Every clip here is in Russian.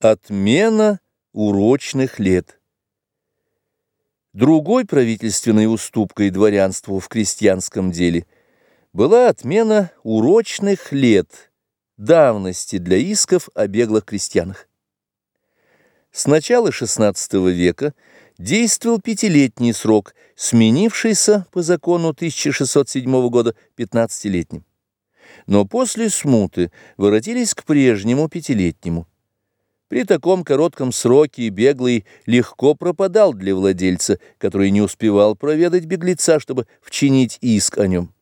Отмена урочных лет. Другой правительственной уступкой дворянству в крестьянском деле была отмена урочных лет давности для исков о беглых крестьянах. С начала XVI века действовал пятилетний срок, сменившийся по закону 1607 года 15-летним. Но после смуты воротились к прежнему пятилетнему. При таком коротком сроке беглый легко пропадал для владельца, который не успевал проведать беглеца, чтобы вчинить иск о нем.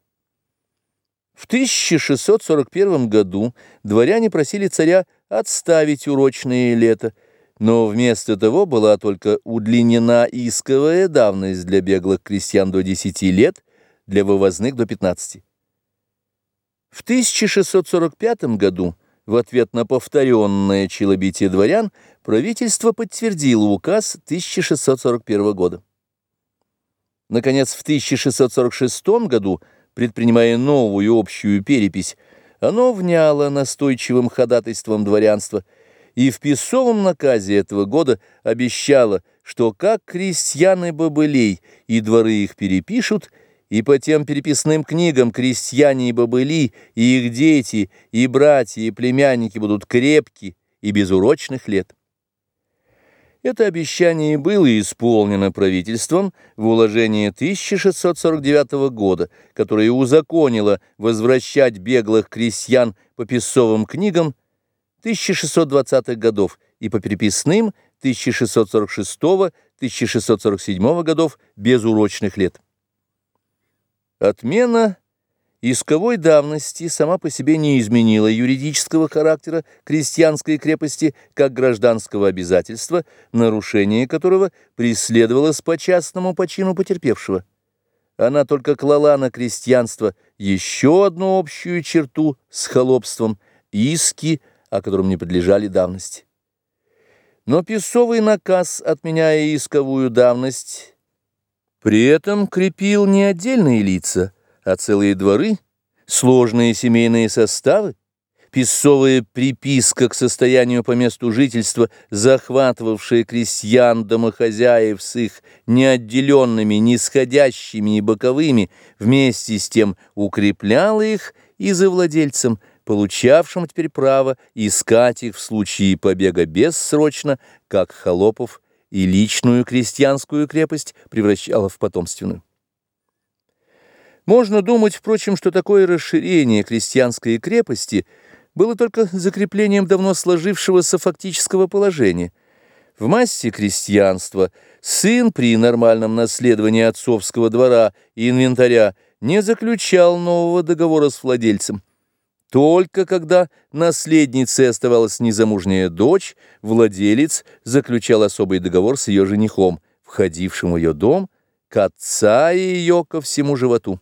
В 1641 году дворяне просили царя отставить урочное лето, но вместо того была только удлинена исковая давность для беглых крестьян до 10 лет, для вывозных до 15. В 1645 году в ответ на повторенное челобитие дворян правительство подтвердило указ 1641 года. Наконец, в 1646 году, предпринимая новую общую перепись, оно вняло настойчивым ходатайством дворянства и в писовом наказе этого года обещало, что как крестьяны бобылей и дворы их перепишут – и по тем переписным книгам крестьяне и бобыли, и их дети, и братья, и племянники будут крепки и без урочных лет. Это обещание было исполнено правительством в уложении 1649 года, которое узаконило возвращать беглых крестьян по писовым книгам 1620-х годов и по переписным 1646-1647 годов без урочных лет. Отмена исковой давности сама по себе не изменила юридического характера крестьянской крепости как гражданского обязательства, нарушение которого преследовалось по частному почину потерпевшего. Она только клала на крестьянство еще одну общую черту с холопством – иски, о котором не подлежали давности. Но писовый наказ, отменяя исковую давность, при этом крепил не отдельные лица, а целые дворы, сложные семейные составы, писовая приписка к состоянию по месту жительства, захватывавшая крестьян домохозяев с их неотделенными, нисходящими и боковыми, вместе с тем укрепляла их и за владельцем, получавшим теперь право искать их в случае побега бессрочно, как холопов и личную крестьянскую крепость превращала в потомственную. Можно думать, впрочем, что такое расширение крестьянской крепости было только закреплением давно сложившегося фактического положения. В массе крестьянства сын при нормальном наследовании отцовского двора и инвентаря не заключал нового договора с владельцем, только когда наследницей оставалась незамужняя дочь, владелец заключал особый договор с ее женихом, входившим в ее дом, к отца ее ко всему животу.